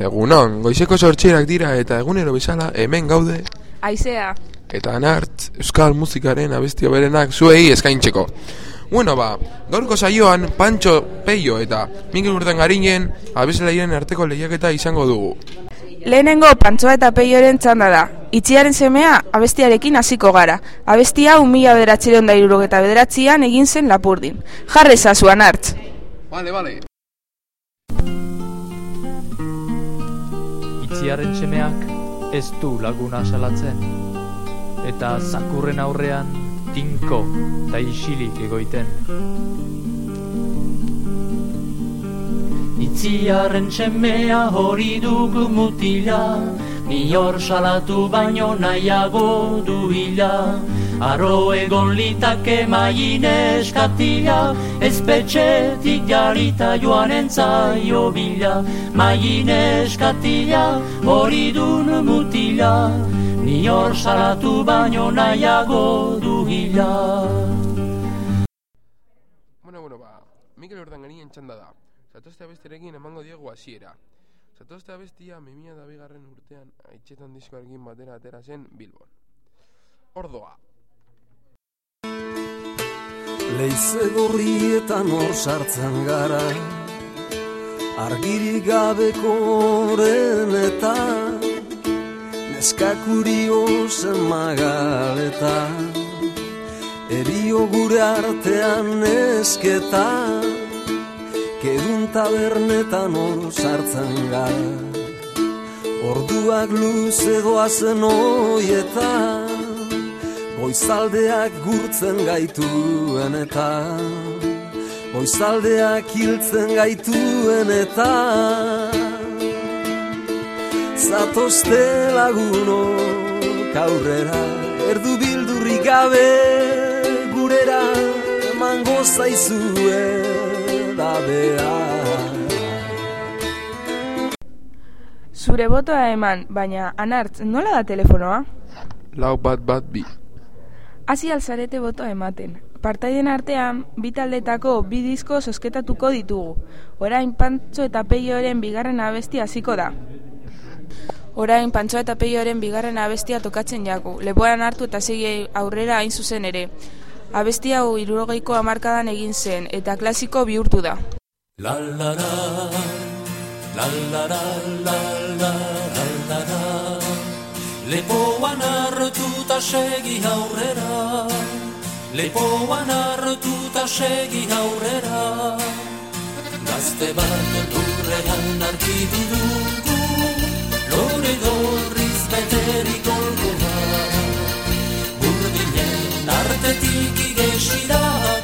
Egunon, goizeko sortxerak dira eta egunero bezala hemen gaude Aizea, eta anart euskal musikaren abestio berenak zuei eskaintzeko. Bueno ba, gaurko saioan Pancho Peio eta Miguel Urdangarinen abeslaien arteko lehiaketa izango dugu. lehenengo pantsoa eta peioren txanda da. Itxiaren semea abestiarekin hasiko gara. Abestia hau mila bederatzireon da irurogeta bederatzian egin zen lapurdin. Jarre zazuan hartz. Vale, vale. Itziaren semeak ez du laguna salatzen eta zakurren aurrean tinko eta isilik egoiten. Itziarren semea hori dugu mutila, ni hor salatu baino nahiago du hila. Aro egon litake maien eskatila, ezpetxetik jarita joan entzaio bila. Maien eskatila hori dun mutila, ni hor salatu baino nahiago du hila. Bueno, bueno, ba, Mikel Urdangarinen txanda da. Zatozte abestiarekin emango diegu hasiera. Zatozte abestia 2000 bigarren urtean aitxetan diskoarekin batera atera zen Bilbon. Ordoa. Leize gorrietan hor sartzen gara Argirik gabeko oren eta Neskakurio zen magaleta. Erio gure artean nesketa Kedun tabernetan hor sartzen gara. Orduak luze doazen hoietan Goizaldeak gurtzen gaituen eta Goizaldeak hiltzen gaituen eta Zatozte laguno aurrera Erdu bildurrik gabe gurera Emango zaizue dabea Zure botoa eman, baina anartz, nola da telefonoa? Lau bat bat bi. Hasi alzarete botoa ematen. Partaiden artean, bi taldetako bi disko sosketatuko ditugu. Orain pantxo eta peioren bigarren abestia hasiko da. Orain pantxo eta peioren bigarren abestia tokatzen jaku. Lepoan hartu eta segi aurrera hain zuzen ere. Abestia hau irurogeiko hamarkadan egin zen eta klasiko bihurtu da. La la la, la la la la la la la la segi aurrera. Lepoan hartuta segi aurrera. Gazte bat lurrean arkitu dugu. Lore gorriz beterik olkoa Burdinen artetik Euskal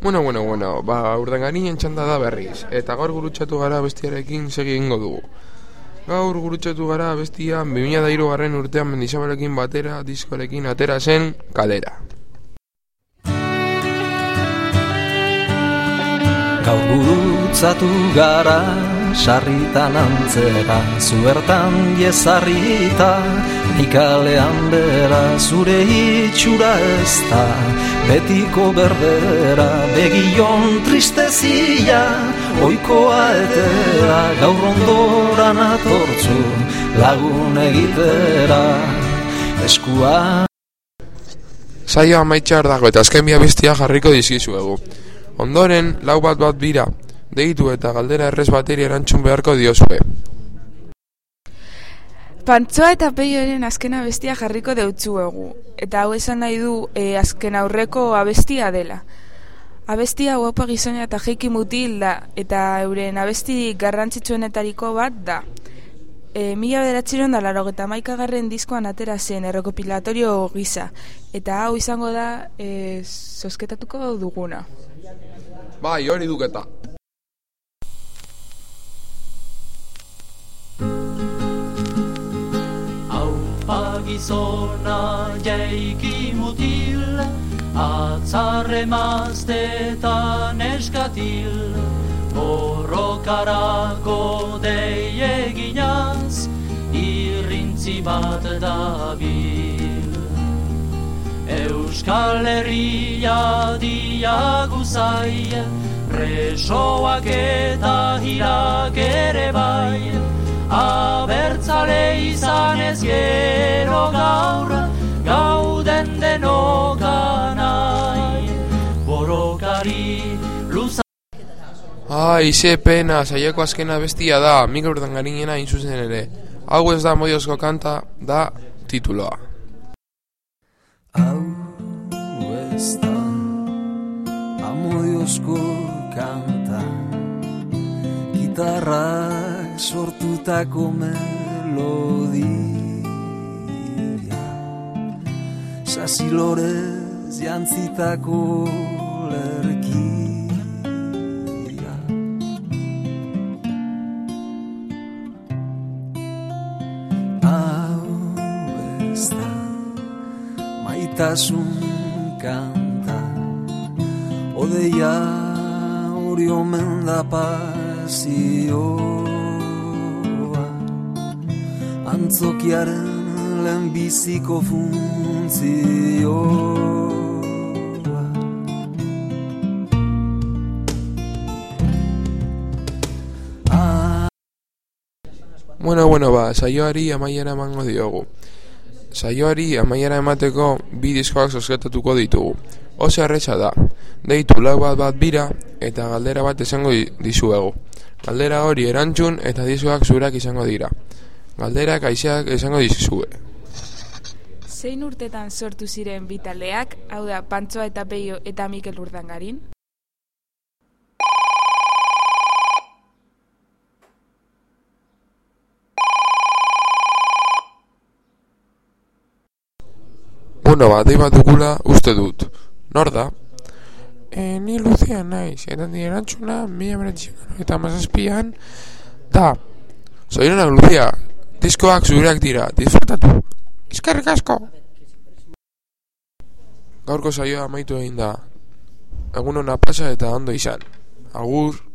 Bueno, bueno, bueno, ba, urdangarinen txanda da berriz, eta gaur gurutxatu gara bestiarekin segi egingo dugu. Gaur gurutxatu gara bestia 2003 garren urtean mendizabalekin batera diskoarekin atera zen kalera. Gaur gurutzatu gara sarritan antzera Zuertan jezarrita nikalean bera Zure itxura ez da. Betiko berbera Begion tristezia oikoa etera Gaur ondoran atortzu lagun egitera. Eskua. Saio amaitxar dago eta azken bi abestia jarriko dizkizuegu. Ondoren, lau bat bat bira, deitu eta galdera errez bateri erantzun beharko diozue. Pantsoa eta peioren azken abestia jarriko deutzuegu. Eta hau esan nahi du e, azken aurreko abestia dela. Abestia guapa gizonia eta jeiki mutil da, eta euren abesti garrantzitsuenetariko bat da. E, mila bederatziron da laro eta maikagarren diskoan atera zen errekopilatorio gisa. Eta hau izango da e, sosketatuko duguna. Bai, hori duketa. Gizona jaiki mutil, atzarre maztetan eskatil, borrokarako dei eginaz, irrintzi bat dabil. Euskal Herria diagu zai, presoak eta hirak izan ez gero gaur gauden denoganai borokari luza Ai, ze pena, saioko azkena bestia da, Mikel Urdangarinena inzuzen ere. Hau ez da moiozko kanta, da tituloa. Hau ez da amodiozko kanta Gitarrak sortutako melodia Sasilorez jantzitako lerkia Hau ez da maitasun kanta. Odeia hori omen da pasioa Antzokiaren lehenbiziko funtzioa Ah, Bueno, bueno, ba, saioari amaiera emango diogu. Saioari amaiera emateko bi diskoak sosketatuko ditugu. Oso erretza da. Deitu lau bat bat bira eta galdera bat esango di- dizuegu. Galdera hori erantzun eta diskoak zurak izango dira. Galderak aizeak esango dizue. Zein urtetan sortu ziren bi taldeak, hau da, Pantsoa eta Peio eta Mikel Urdangarin? Bueno, ba, dei bat dugula uste dut. Nor da? E, ni Lucia naiz, eta ni erantzuna mila beratxean eta mazazpian da. Zoirenak Lucia, diskoak zureak dira, disfrutatu. Eskerrik asko! Gaurko saioa amaitu egin da. Egun ona pasa eta ondo izan. Agur!